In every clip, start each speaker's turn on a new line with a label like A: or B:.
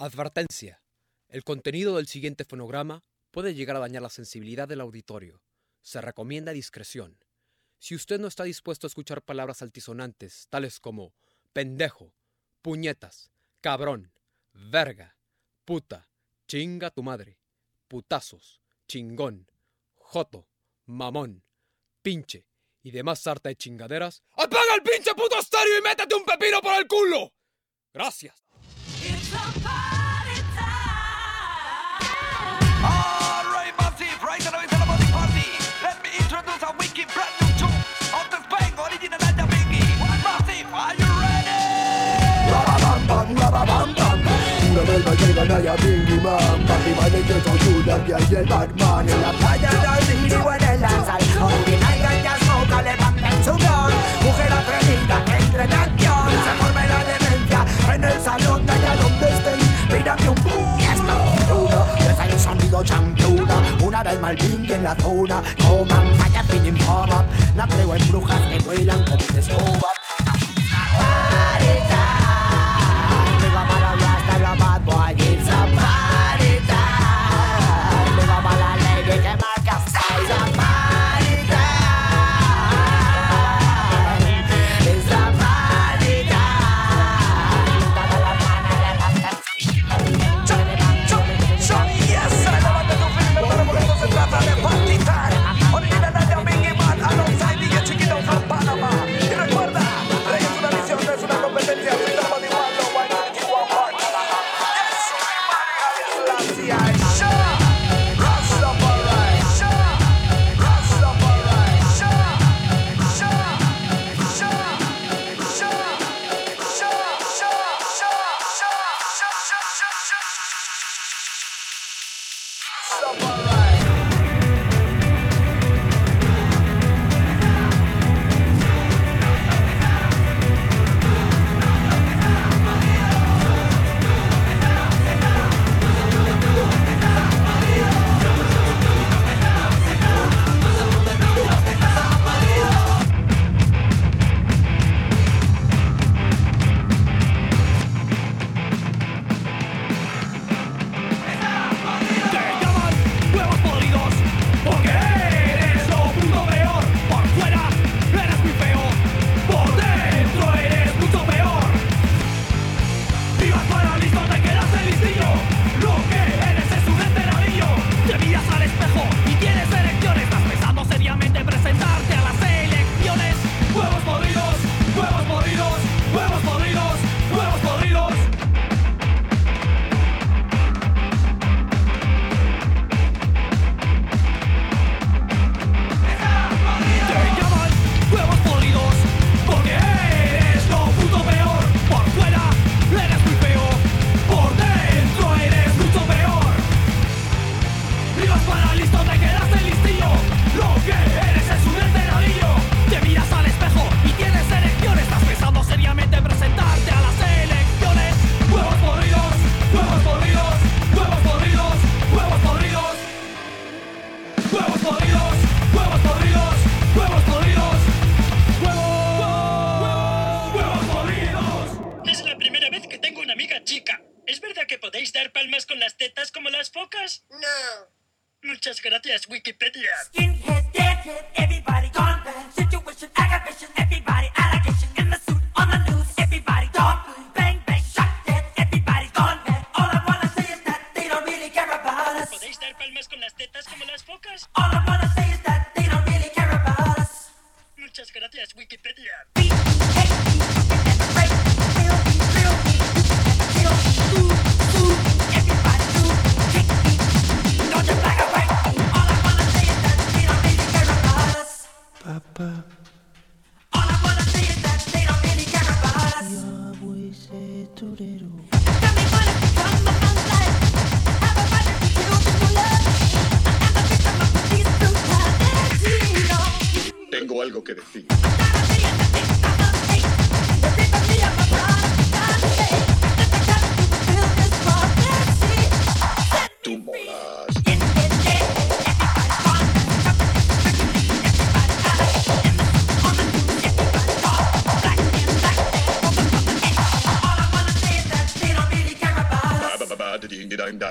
A: Advertencia. El contenido del siguiente fonograma puede llegar a dañar la sensibilidad del auditorio. Se recomienda discreción. Si usted no está dispuesto a escuchar palabras altisonantes, tales como pendejo, puñetas, cabrón, verga, puta, chinga tu madre, putazos, chingón, joto, mamón, pinche y demás sarta de chingaderas, ¡apaga el pinche puto estéreo y métete un pepino por el culo! Gracias.
B: Giờ bên và chơi và nơi nhà viên gì mà Bạn vì vậy nên chơi trò chủ đẹp dạy dễ bạn mà Nên là thái giá đời tình đi qua đây là dài Hầu vì nay gắn giá sâu ta lại bằng đánh xuống đòn Một
C: khi là phải nhìn đặt em là đắt giòn Sẽ còn bay ra đêm em già Hãy nên xả luôn ta đã lùng tới tình Vì đang dùng bú Yes
D: là thu đó Giờ xanh son đi đó chẳng thu đó Muốn ở đây mà biến game là thu đó Thô măng phải chắc vì nhìn khó bắp Nắp lấy quay mũ đồ khác em quay lăng Không thể sâu bắp Hãy subscribe cho kênh Ghiền Mì
E: Gõ Để không bỏ lỡ những video hấp dẫn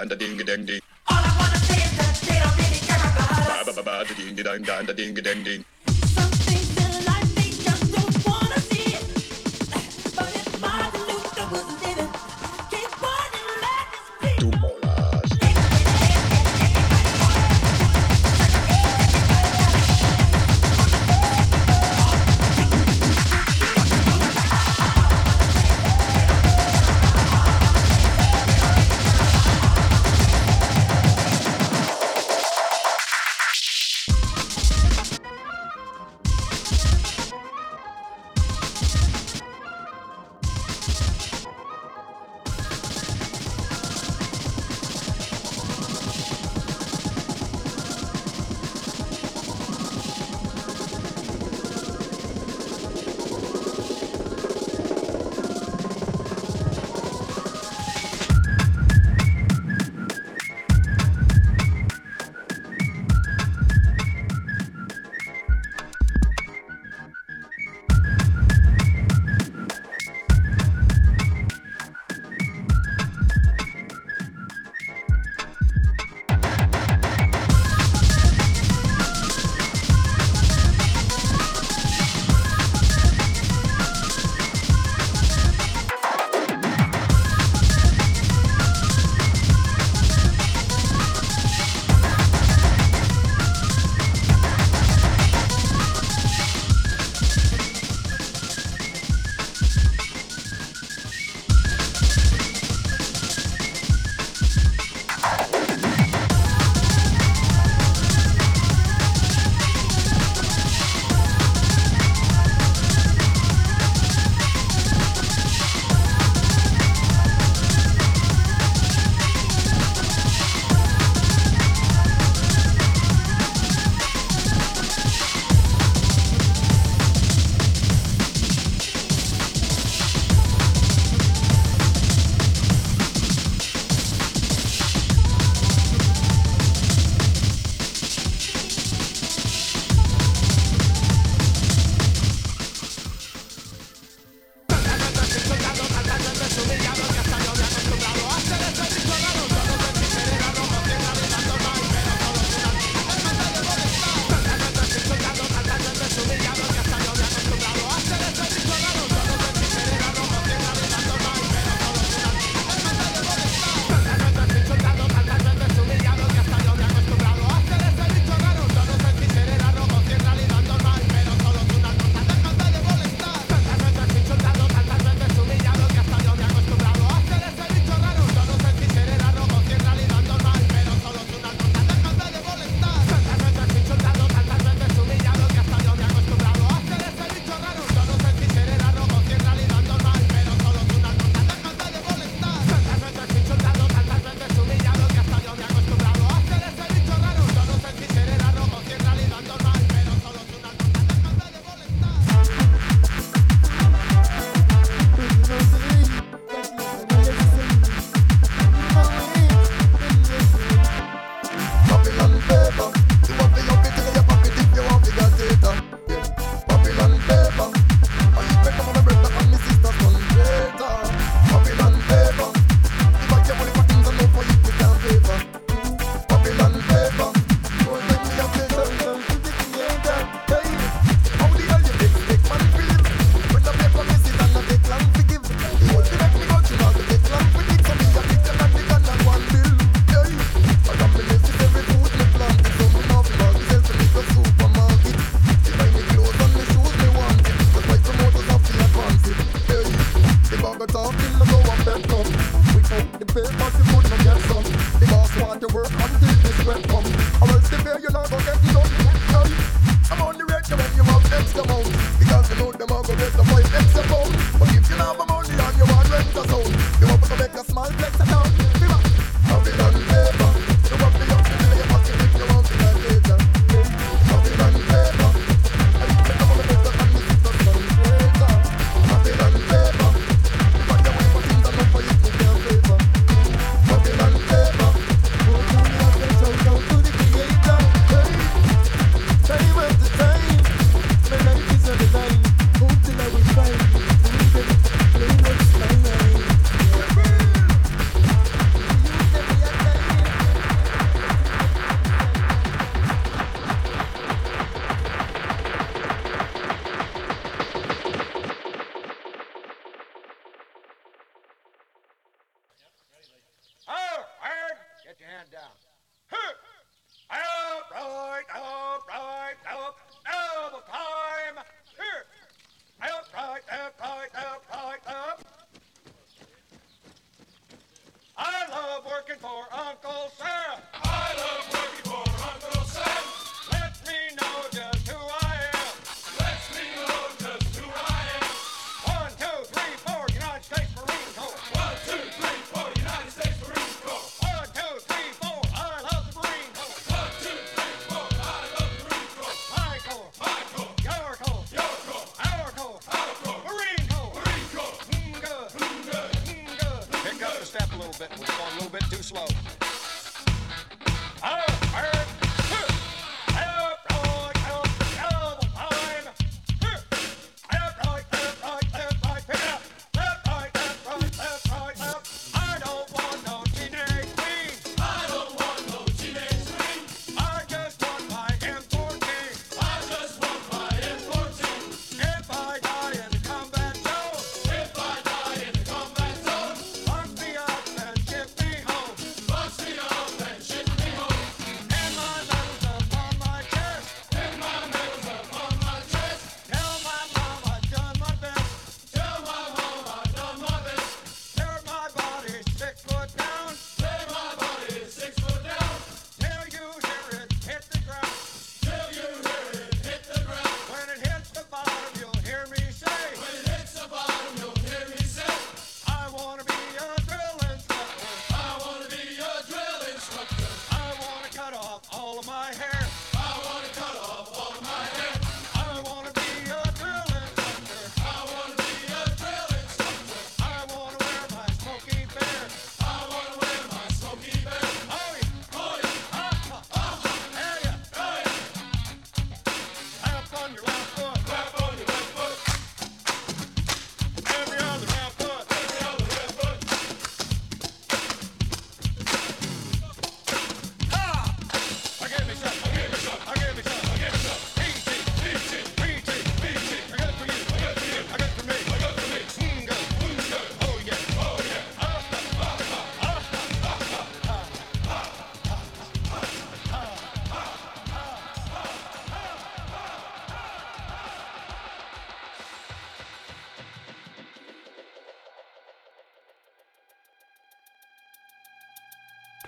E: da ding dang ding.
D: All I wanna say is that they don't really care about us.
E: Ba ba ba ba da ding dang dang da ding dang ding.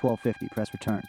F: 1250, press return.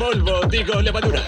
G: Polvo, digo, levadura.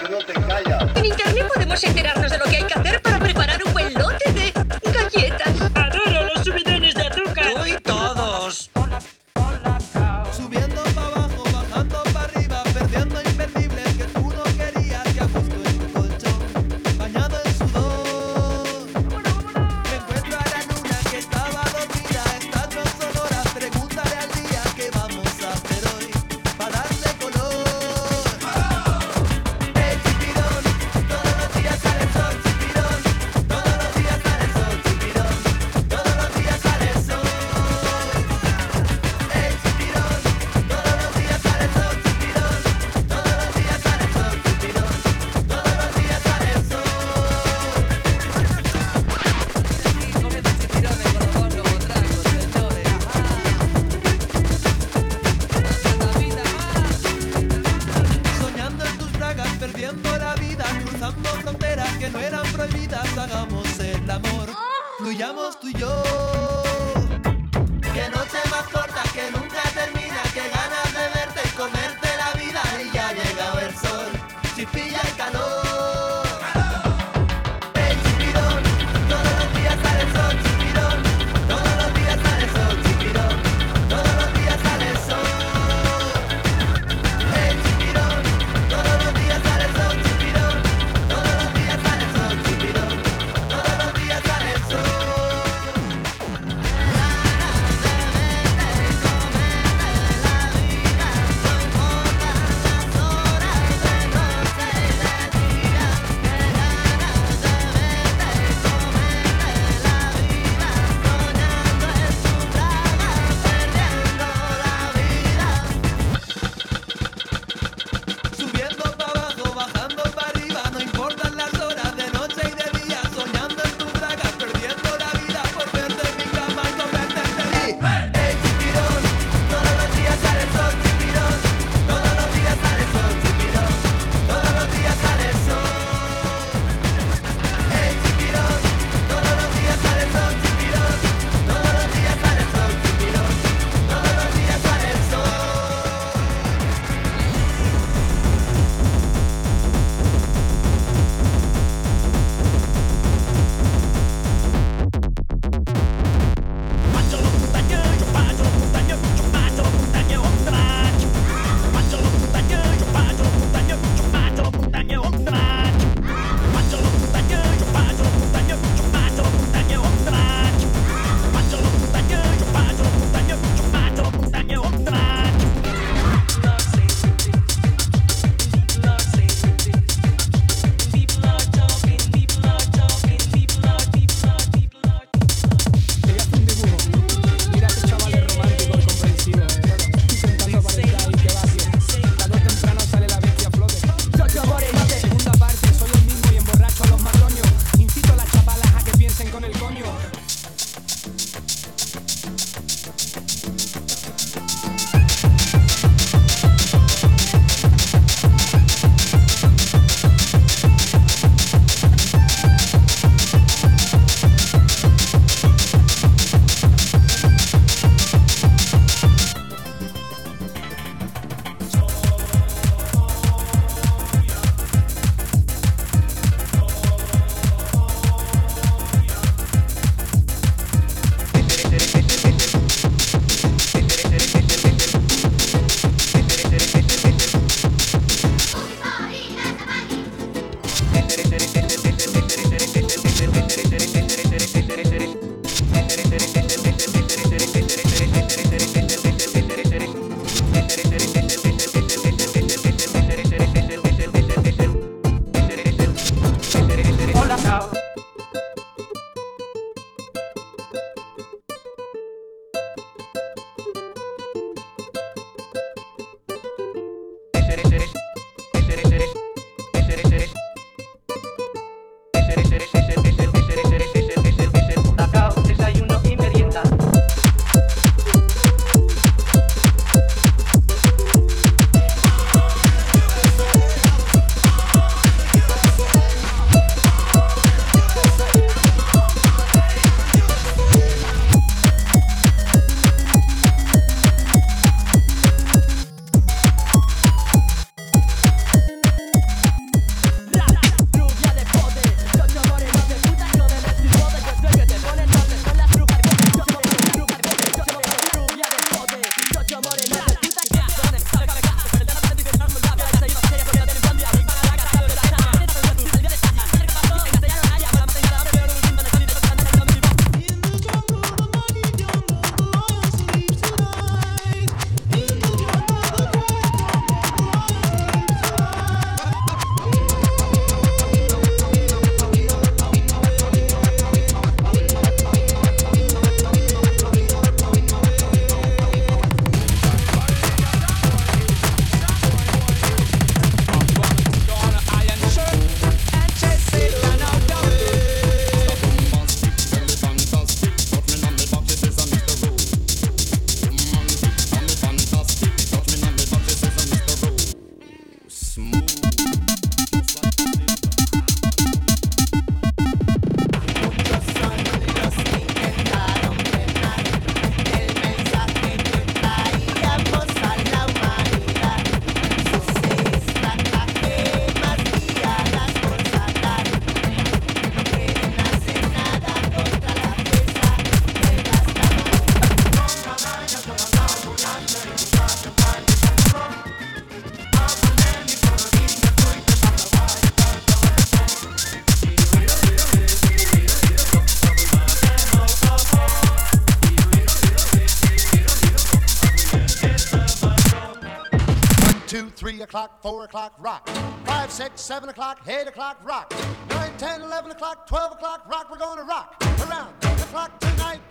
H: Four o'clock, rock. Five, six, seven o'clock, eight o'clock, rock. Nine, ten, eleven o'clock, twelve o'clock, rock. We're gonna rock around the clock tonight.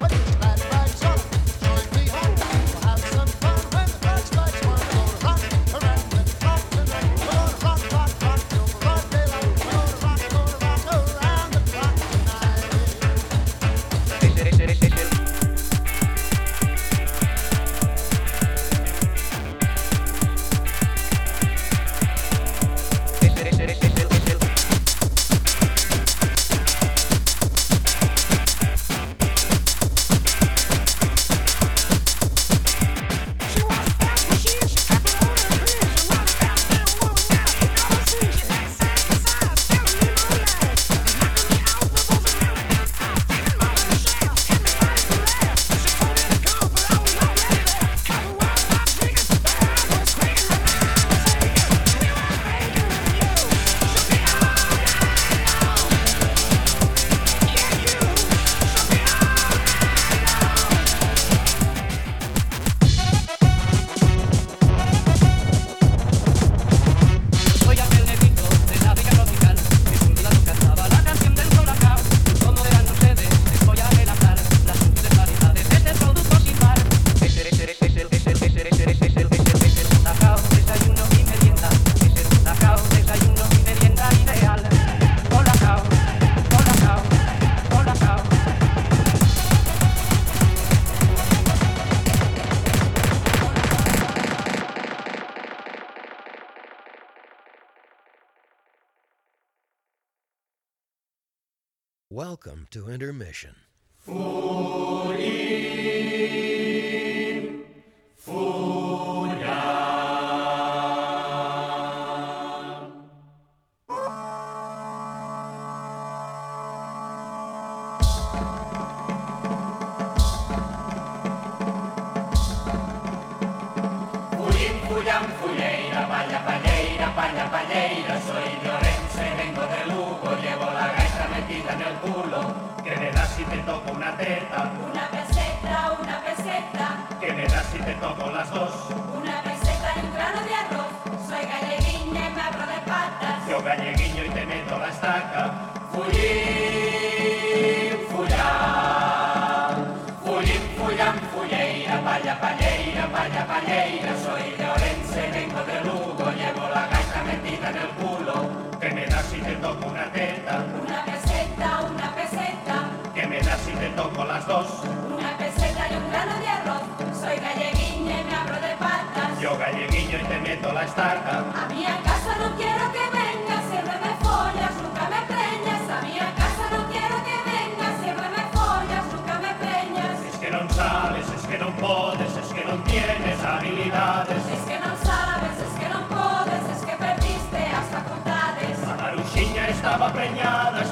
I: to intermission.
J: palha, palheira, palha, palheira, te toco una teta,
D: Una peseta, una peseta,
J: que me das si te toco las dos,
D: una peseta y un grano de arroz. Soy galleguiña y me abro de patas.
J: yo galleguiño y te meto la estaca, fullín, fullán, fullín, fullán, fulleira, vaya palleira, vaya palleira, soy de Orense, vengo de Lugo, llevo la gaita metida en el culo, que me das si te toco una teta,
D: Una peseta, una peseta,
J: si te toco las dos,
D: una peseta y un grano de arroz. Soy galleguiña y me abro de patas.
J: yo galleguiño y te meto la estaca,
D: A mí a casa no quiero que vengas, siempre me follas, nunca me preñas. A mí a casa no quiero que vengas, siempre me follas, nunca me preñas.
J: es que non sabes, es que non podes, es que non tienes habilidades,
D: Es que no sabes, es que no puedes, es que perdiste as facultades.
J: a Maruxiña estaba preñada, estaba preñada,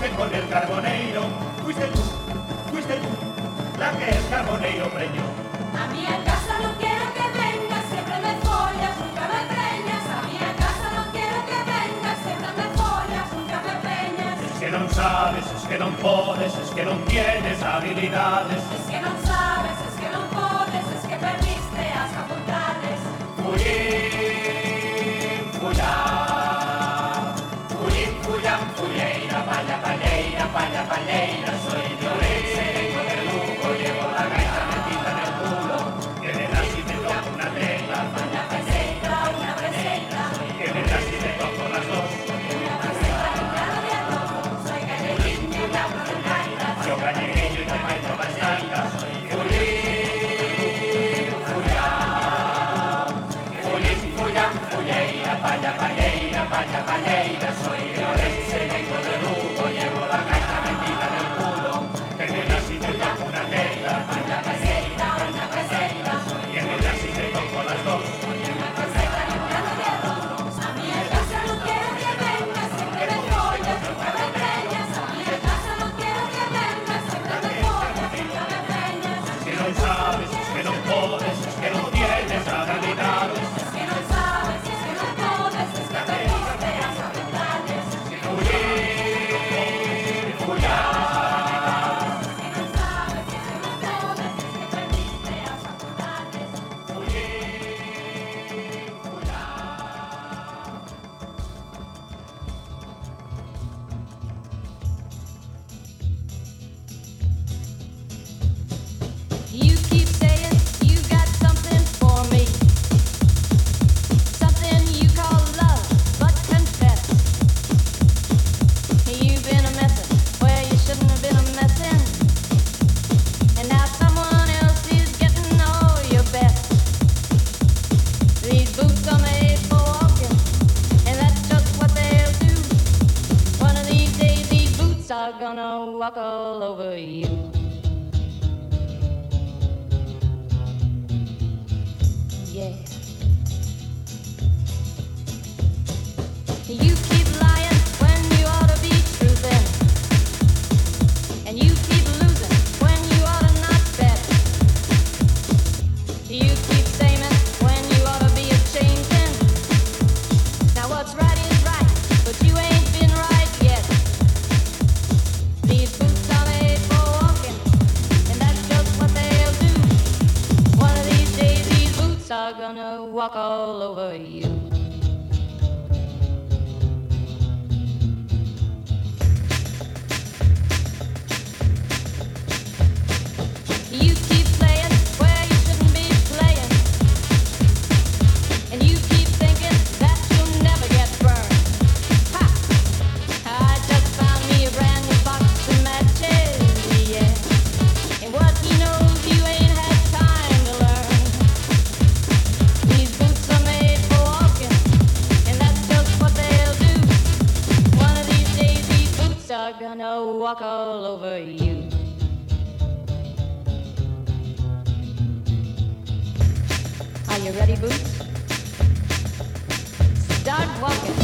J: que jodiste con el carboneiro, fuiste tú, fuiste tú, la que el carboneiro preñó.
D: A mí a casa no quiero que vengas, siempre me follas, nunca me preñas. A mí a casa no quiero que vengas, siempre me follas, nunca me preñas.
J: Es que non sabes, es que non podes, es que non tienes habilidades,
D: Es que no sabes,
J: vaya palleira, soy Orense, vengo de Lugo, llevo la gaita metida en el culo, que me das si te toco una teta,
D: Una peseta, una peseta,
J: que me das si te toco las dos,
D: una peseta y un grano de arroz. Soy galleguiña y me abro de patas.
J: yo gallegueño y te meto la estaca, fullín, fullán, fullín, fullán, fulleira, vaya palleira, vaya palleira, soy
I: you ready, Boots? Start walking.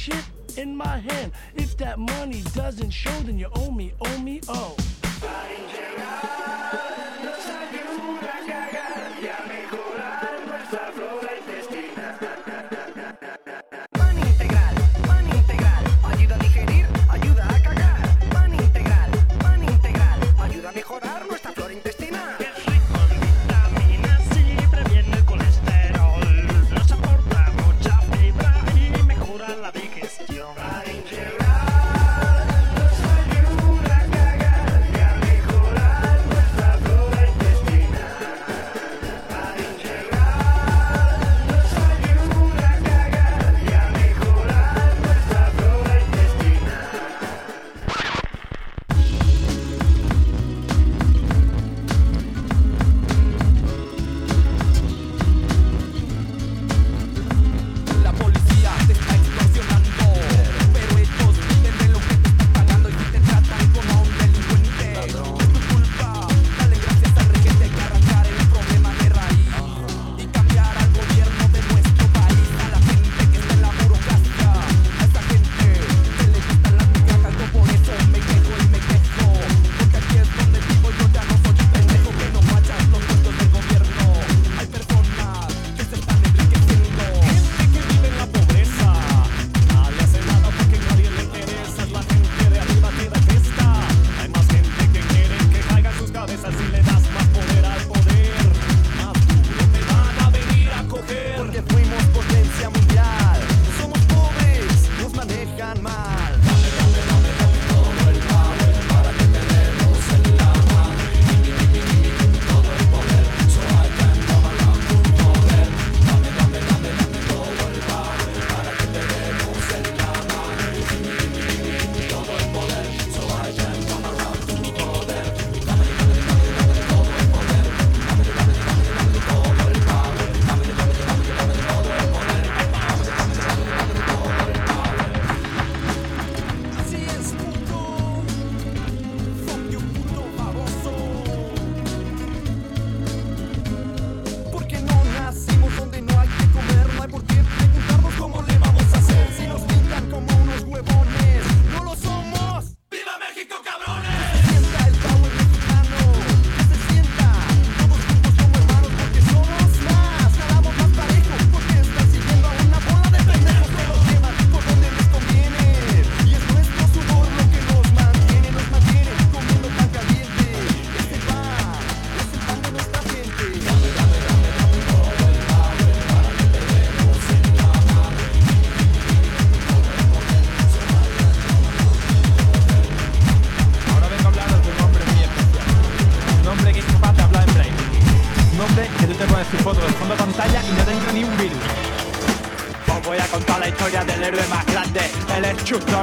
K: shit in my hand. If that money doesn't show, then you owe me, owe me, oh.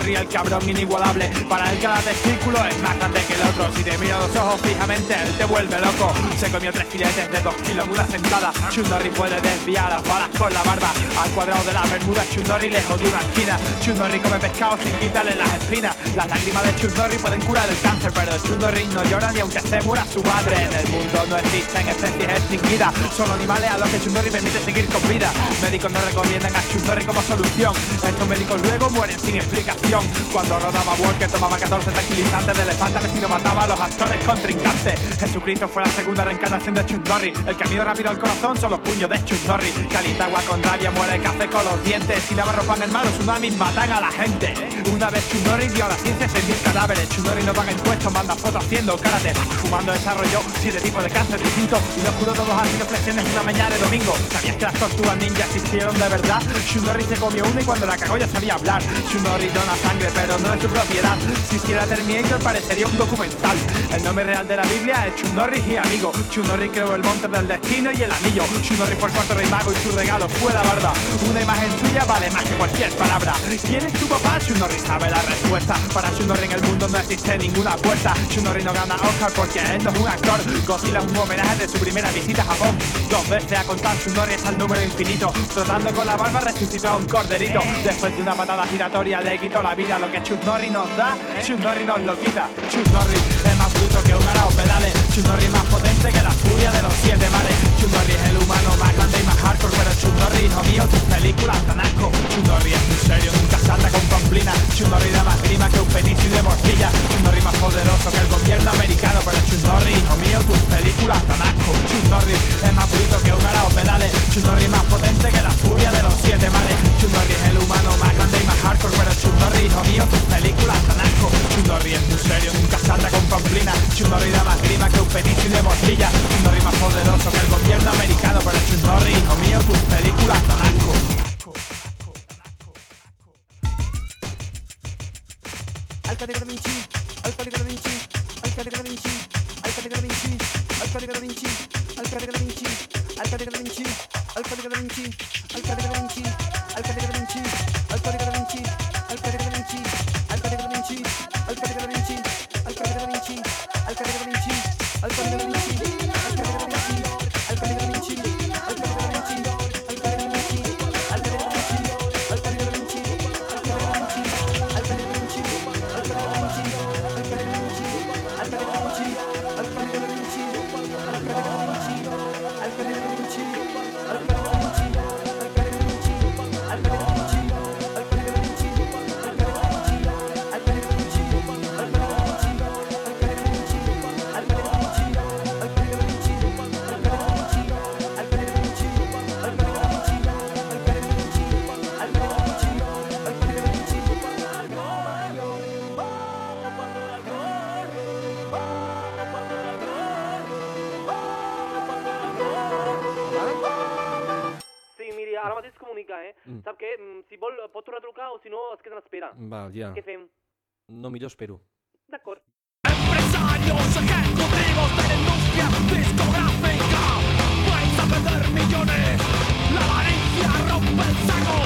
L: sonríe el
M: cabrón inigualable. Para él cada testículo es más grande que el otro. Si te mira los ojos fijamente, él te vuelve loco. Se comió tres filetes de dos kilos una sentada. Chundorri puede desviar las balas con la barba. Al cuadrado de la bermuda, Chundorri lejos de una esquina. Chundorri come pescado sin quitarle las espinas. Las lágrimas de Chuck pueden curar el cáncer, pero Chuck Norris no llora ni aunque se muera su madre. En el mundo no existen especies extinguidas, son animales a los que Chuck permite seguir con vida. Médicos no recomiendan a Chuck como solución. Estos médicos luego mueren sin explicación. Cuando rodaba Walker tomaba 14 tranquilizantes de elefante, vecino mataba a los actores contrincantes. Jesucristo fue la segunda reencarnación de Chuck El camino rápido al corazón son los puños de Chuck Calitagua con rabia muere el café con los dientes. Si la ropa en el mar, los tsunamis matan a la gente. Una vez Chundori dio a la ciencia sentir cadáveres. Chundori no paga impuestos, manda fotos haciendo karate Fumando desarrollo. Siete tipo de cáncer distinto y los juro todos haciendo flexiones una mañana de domingo. ¿Sabías que las tortugas ninja existieron de verdad? Shunori se comió una y cuando la cagó ya sabía hablar. Shunori dona sangre, pero no es su propiedad. Si hiciera Terminator parecería un documental. El nombre real de la Biblia es Shunori y amigo. Shunori creó el monte del destino y el anillo. Shunori fue el cuarto rey mago y su regalo fue la barda. Una imagen suya vale más que cualquier palabra. ¿Quién es tu papá? Shunori sabe la respuesta. Para Shunori en el mundo no existe ninguna puerta. Shunori no gana Oscar porque él no es un actor. Godzilla un homenaje de su primera visita a Japón. Dos veces a contar sus honores al número infinito. Trotando con la barba resucitó a un corderito. Después de una patada giratoria le quitó la vida. Lo que Chuck nos da, Chuck nos lo quita. Chuck es más bruto que un arao pedales. Chuck Norris más potente que la furia de los siete males Chuck es el humano más grande hardcore pero chundorri, hijo mío, tus películas tan asco. Chundorri es un serio, nunca salta con pamplina Chundorri da más grima que un penicio de morcilla. Chundorri más poderoso que el gobierno americano Pero chundorri, hijo mío, tus películas tan asco. Chundorri es más bruto que un arao pedales. Chundorri más potente que la furia de los siete males. Chundorri es el humano más grande y más hardcore pero chundorri, hijo mío, tus películas tan asco. Chundorri es un serio, nunca salta con pamplina Chundorri da más grima que un penicio de morcilla. Chundorri más poderoso que el gobierno americano Pero chundorri, hijo mía, tus películas, naco.
N: Alcalde da Vinci, Alcalde da Vinci, Alcalde da Vinci, Alcalde da Vinci, Alcalde da Vinci, Alcalde da Vinci, Alcalde da Vinci, Alcalde da Vinci, Alcalde da Vinci, Alcalde da Vinci, Alcalde da Vinci, Alcalde da Vinci, Alcalde da Vinci, Alcalde da Vinci, Alcalde da Vinci, Alcalde da Vinci, Alcalde da Vinci, Alcalde da Vinci,
O: ara mateix es comunica, eh?
P: Mm.
O: Sap què? Mm, Si vol, pot tornar a trucar o si no, es queda en espera.
P: Val, ja.
O: Què fem?
P: No, millor espero.
O: D'acord.
Q: Empresarios ejecutivos de la industria discográfica vais a perder millones la avaricia rompe el saco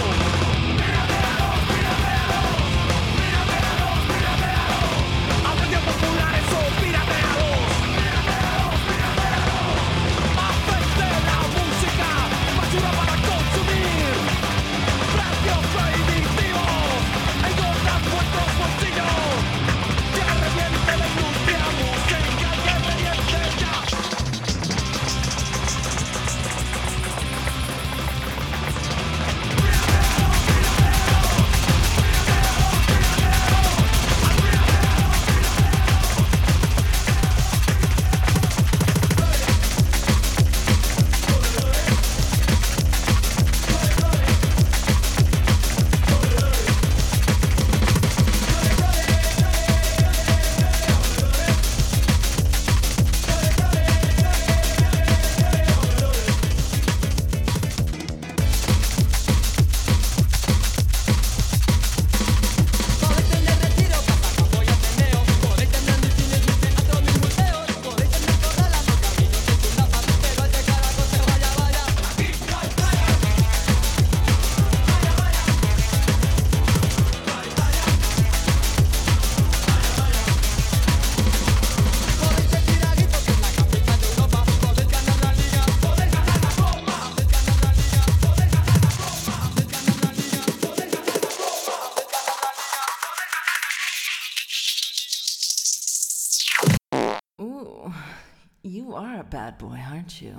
R: a bad boy, aren't you?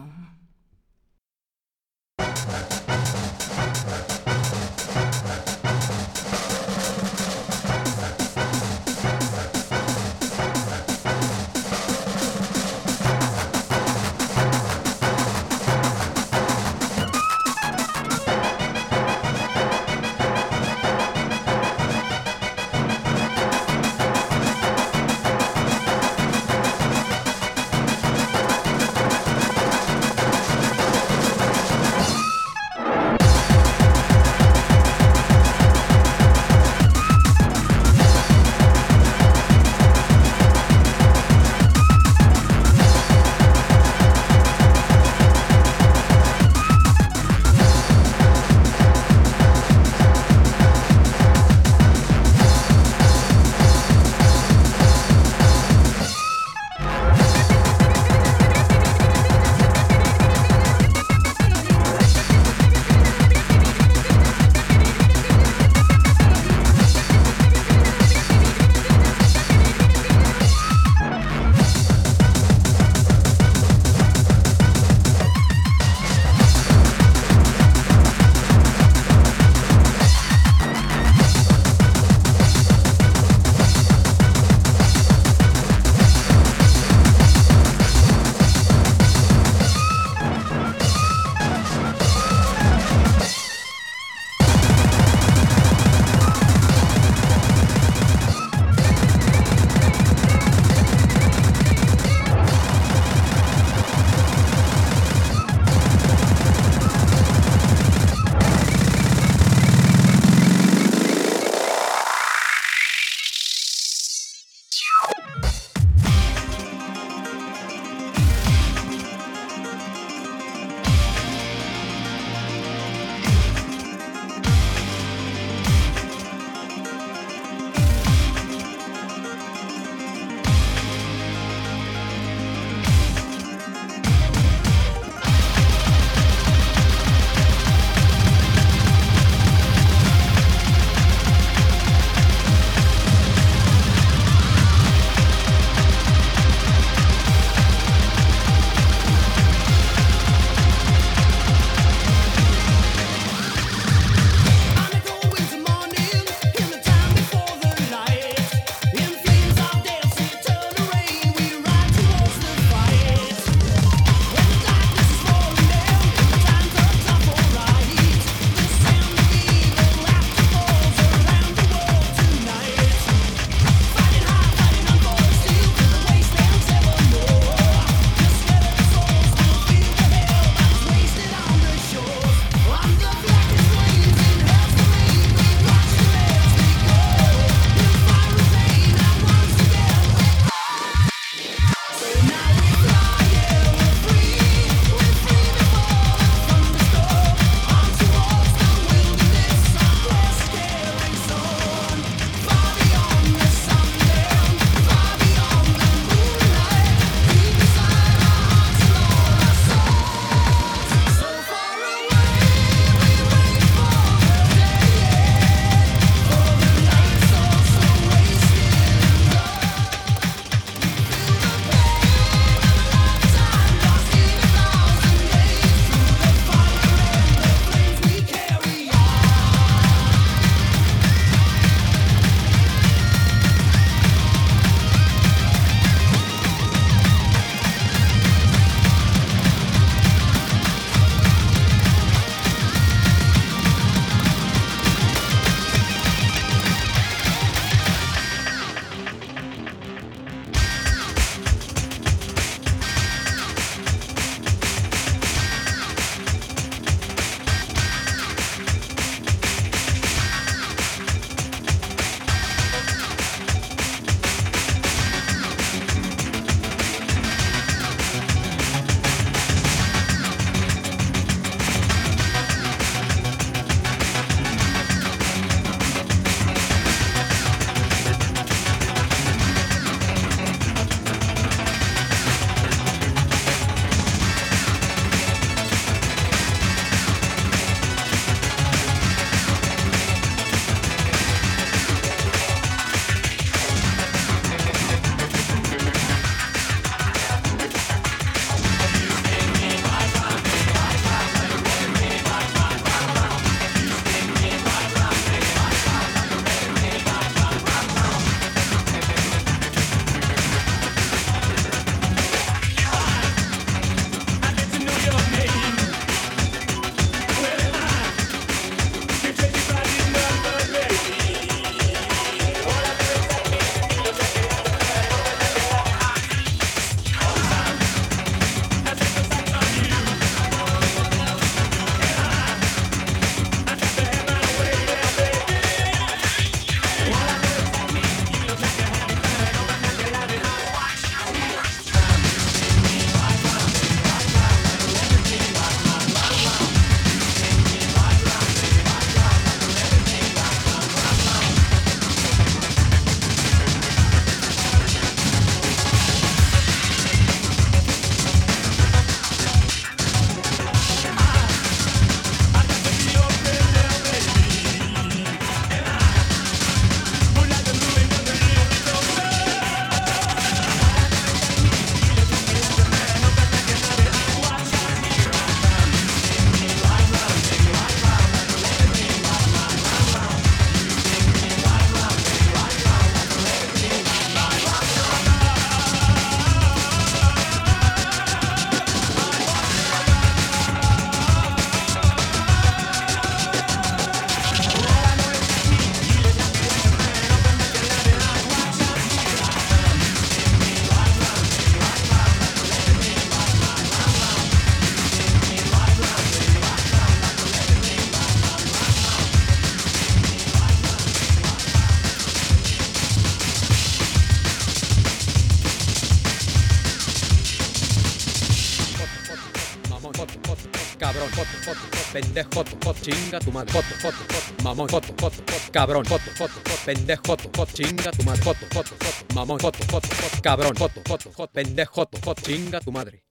S: Pendejo, foto, chinga tu madre, foto, foto, foto, mamón, foto, foto, foto, cabrón, foto, foto, foto, pendejo, foto, chinga tu madre, foto, foto, foto, mamón, foto, foto, foto, cabrón, foto, foto, foto, pendejo, foto, chinga tu madre.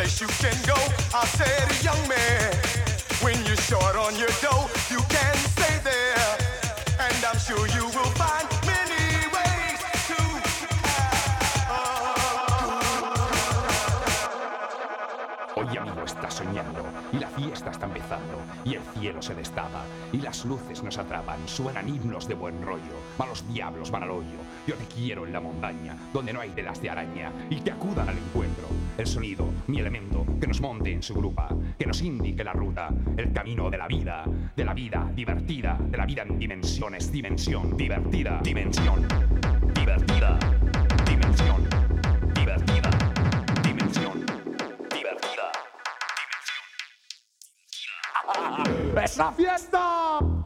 T: Place you can go. I said, young man, when you're short on your dough, you can stay there. And I'm sure you will find
U: está empezando y el cielo se destapa y las luces nos atrapan, suenan himnos de buen rollo, malos diablos van al hoyo, yo te quiero en la montaña, donde no hay telas de araña y que acudan al encuentro, el sonido, mi elemento, que nos monte en su grupa, que nos indique la ruta, el camino de la vida, de la vida divertida, de la vida en dimensiones, dimensión, divertida, dimensión, divertida,
J: ¡Esa fiesta!